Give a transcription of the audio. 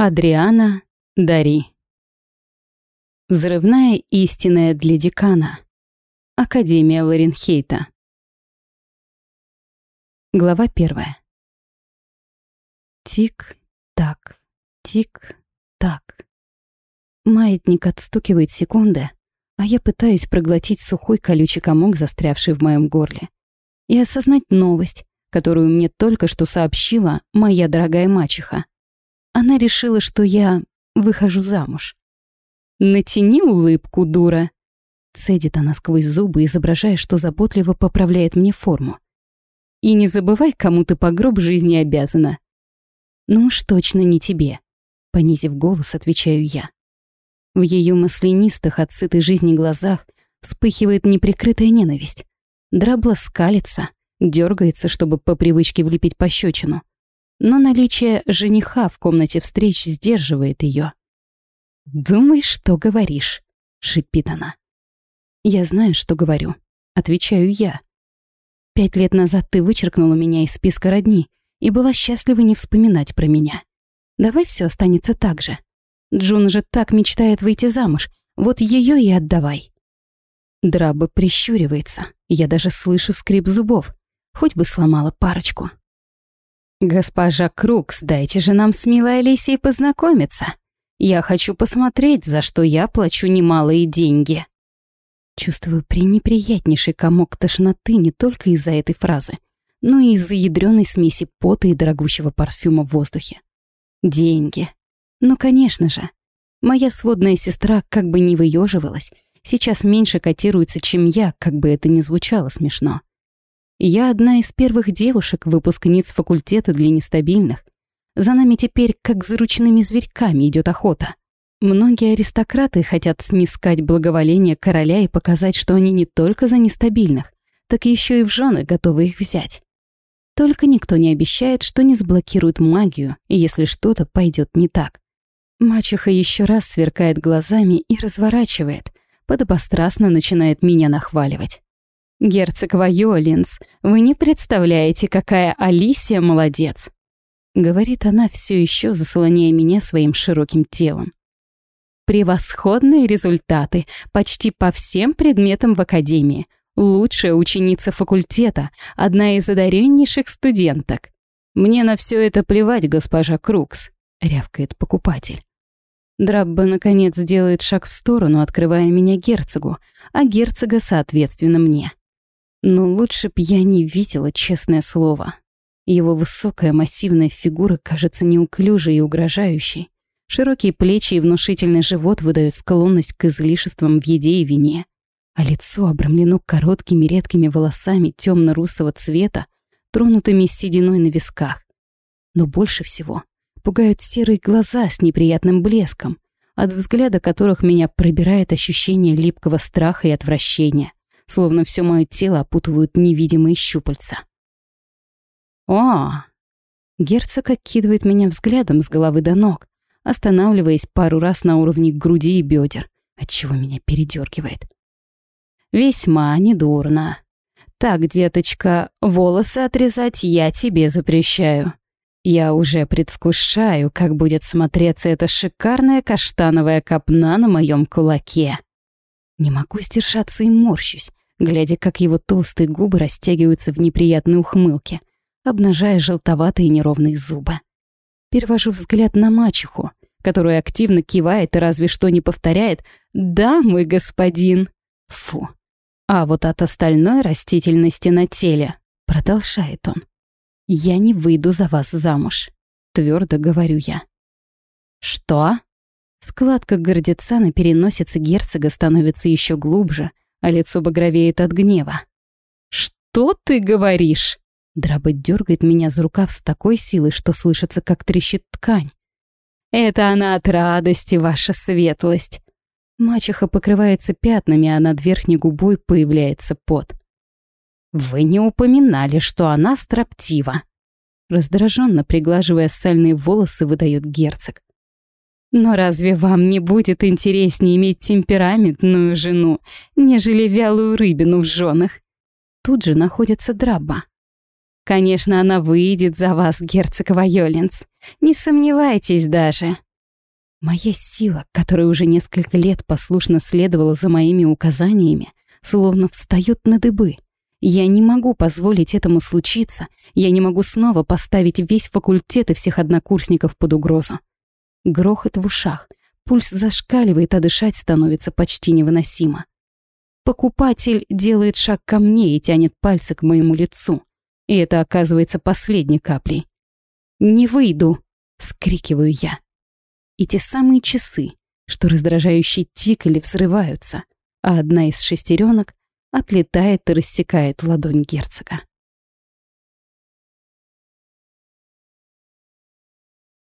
Адриана Дари. Взрывная истинная для декана. Академия Ларенхейта. Глава первая. Тик-так, тик-так. Маятник отстукивает секунды, а я пытаюсь проглотить сухой колючий комок, застрявший в моем горле, и осознать новость, которую мне только что сообщила моя дорогая мачеха. Она решила, что я выхожу замуж. «Натяни улыбку, дура!» Цедит она сквозь зубы, изображая, что заботливо поправляет мне форму. «И не забывай, кому ты по гроб жизни обязана». «Ну уж точно не тебе», — понизив голос, отвечаю я. В ее маслянистых от сытой жизни глазах вспыхивает неприкрытая ненависть. Драбла скалится, дергается, чтобы по привычке влепить пощечину но наличие жениха в комнате встреч сдерживает ее. «Думай, что говоришь», — шипит она. «Я знаю, что говорю», — отвечаю я. «Пять лет назад ты вычеркнула меня из списка родни и была счастлива не вспоминать про меня. Давай все останется так же. Джун же так мечтает выйти замуж, вот ее и отдавай». Драба прищуривается, я даже слышу скрип зубов, хоть бы сломала парочку. «Госпожа Крукс, дайте же нам с милой Алисией познакомиться. Я хочу посмотреть, за что я плачу немалые деньги». Чувствую пренеприятнейший комок тошноты не только из-за этой фразы, но и из-за ядреной смеси пота и дорогущего парфюма в воздухе. Деньги. Ну, конечно же. Моя сводная сестра как бы не выеживалась, сейчас меньше котируется, чем я, как бы это ни звучало смешно. Я одна из первых девушек, выпускниц факультета для нестабильных. За нами теперь, как за ручными зверьками, идет охота. Многие аристократы хотят снискать благоволение короля и показать, что они не только за нестабильных, так еще и в жены готовы их взять. Только никто не обещает, что не сблокирует магию, если что-то пойдет не так. Мачеха еще раз сверкает глазами и разворачивает, подобострастно начинает меня нахваливать. «Герцог Вайолинс, вы не представляете, какая Алисия молодец!» Говорит она все еще, заслоняя меня своим широким телом. Превосходные результаты почти по всем предметам в академии. Лучшая ученица факультета, одна из одареннейших студенток. «Мне на все это плевать, госпожа Крукс», — рявкает покупатель. Драбба, наконец, делает шаг в сторону, открывая меня герцогу, а герцога, соответственно, мне. Но лучше б я не видела, честное слово. Его высокая массивная фигура кажется неуклюжей и угрожающей. Широкие плечи и внушительный живот выдают склонность к излишествам в еде и вине. А лицо обрамлено короткими редкими волосами темно-русого цвета, тронутыми сединой на висках. Но больше всего пугают серые глаза с неприятным блеском, от взгляда которых меня пробирает ощущение липкого страха и отвращения словно все мое тело опутывают невидимые щупальца. «О!» Герцог окидывает меня взглядом с головы до ног, останавливаясь пару раз на уровне груди и бедер, отчего меня передергивает. «Весьма недурно. Так, деточка, волосы отрезать я тебе запрещаю. Я уже предвкушаю, как будет смотреться эта шикарная каштановая копна на моем кулаке». Не могу сдержаться и морщусь, глядя, как его толстые губы растягиваются в неприятной ухмылке, обнажая желтоватые неровные зубы. Перевожу взгляд на мачеху, которая активно кивает и разве что не повторяет «Да, мой господин». Фу. А вот от остальной растительности на теле продолжает он. «Я не выйду за вас замуж», — твердо говорю я. «Что?» Складка гордеца на переносице герцога становится еще глубже, а лицо багровеет от гнева. «Что ты говоришь?» Драба дергает меня за рукав с такой силой, что слышится, как трещит ткань. «Это она от радости, ваша светлость!» Мачеха покрывается пятнами, а над верхней губой появляется пот. «Вы не упоминали, что она строптива!» Раздраженно приглаживая сальные волосы, выдает герцог. Но разве вам не будет интереснее иметь темпераментную жену, нежели вялую рыбину в женах? Тут же находится Драба. Конечно, она выйдет за вас, герцог Вайолинс. Не сомневайтесь даже. Моя сила, которая уже несколько лет послушно следовала за моими указаниями, словно встает на дыбы. Я не могу позволить этому случиться, я не могу снова поставить весь факультет и всех однокурсников под угрозу. Грохот в ушах, пульс зашкаливает, а дышать становится почти невыносимо. Покупатель делает шаг ко мне и тянет пальцы к моему лицу. И это оказывается последней каплей. «Не выйду!» — скрикиваю я. И те самые часы, что раздражающе тикали, взрываются, а одна из шестеренок отлетает и рассекает ладонь герцога.